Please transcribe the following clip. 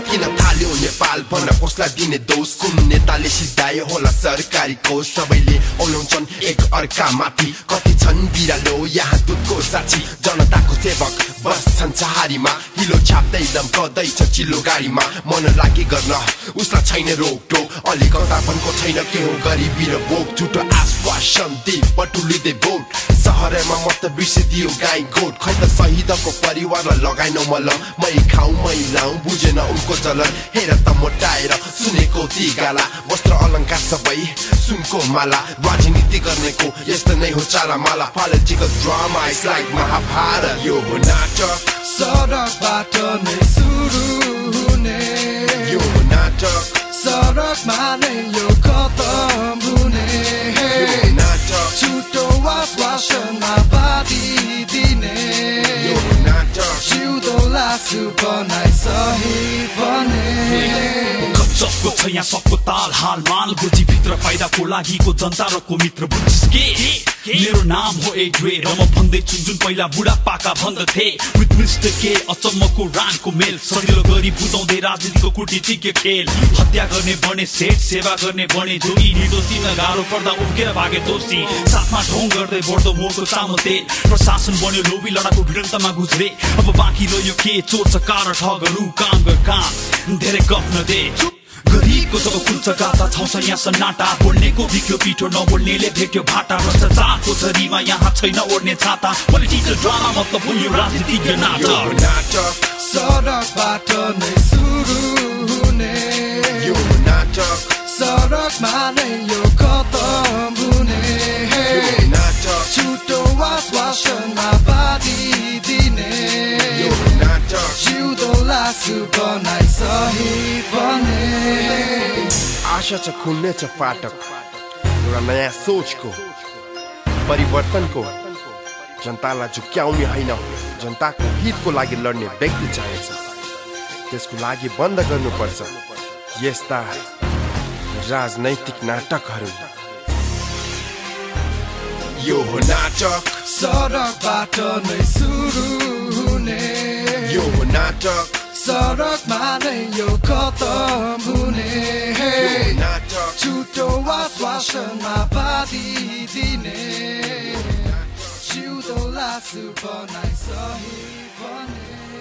किन थाल्यो नेपाल भन कसलाई दिने दोष कुन नेताले सिधायो होला सरकारी कोष सबैले औलाउँछन् एक अर्का माथि। कति छन् बिरालो यहाँ दुधको साक्षी जनताको सेवक। बस्छन् चाहारीमा हिलो छाप्दै लम्कदैछ चिल्लो गाडीमा। मन लागे गर्न उसलाई छैन रोकटोक अलिकता पनको छैन के हो गरिबी र भोग। झुटो आश्वासन दे पटुलिँदै भोट। सहरमा मत बिर्सिदियो गाई गोठ। खै त शहीदको परिवारलाई लगाएन मलम मै खाउ मै लाउ बुझेन उनको जलन हेर त मोटाएर सुनेको ती गाला। वस्त्र अलङ्कार सबै सुनको माला राजनीति गर्नेको यस्तो नै हो चाला माला political drama is like Mahabharata यो हो नाटक। सडकबाट नै सुरु हुने। यो हो नाटक। सडकमा नै यो खतम हुने। नाटक। छुटो आश्वासनमा बाँधिदिने यो हो नाटक। जिउँदो लासु बनाइ सही भने गजबको छ यहाँ सबको ताल हाल माल। गोजी भित्र फाइदाको लागिको जनता र को मित्र के? मेरो नाम हो एड्वे र म भन्दैछु जुन पहिला बुढा पाका भन्दथे विथ मिस्टर के अचम्मको रानको मेल। सजिलो गरी बुझाउँदै राजनीतिको कुटीतिको खेल। हत्या गर्ने बने सेठ सेवा गर्ने बने जोगी। निर्दोष दिन गाह्रो पर्दा उम्केर भागे दोषी साथमा ढोङ गर्दै बढ्दो मोटो चामल तेल। प्रशासन बन्यो लोभी लडाको भिडन्तमा गुज्रे। अब बाँकी रह्यो के? चोर छ कार ठगहरू काम गर काम। धेरै गफ नदे। गरिबको जब खुल्छ गाता छाउँछ यहाँ सन्नाटा। बोल्नेको बिग्यो पिठो नबोल्नेले भेट्यो भाटा। भ्रष्टाचारको छरीमा यहाँ छैन ओढ्ने छाता। पोलिटिकल ड्रामा मतलब यो राजनीतिज्ञ नाटक। नाटक सडकबाट नै सुरु हुने। यो हो नाटक सडकमा नै यो लासु बनाइ सही भने आशा छ खुल्ने छ फाटक। एउटा नयाँ सोचको परिवर्तनको जनतालाई झुक्याउने होइन जनताको हितको लागि लड्ने व्यक्ति चाहिन्छ। त्यसको लागि बन्द गर्नुपर्छ। यस्ता राजनैतिक नाटकहरू। यो हो नाटक। सडकबाट नै सुरु हुने। यो हो नाटक। Sarak mane yo koto mune hey Chuto wa swasha ma pati dine Chuto la super nice so he funny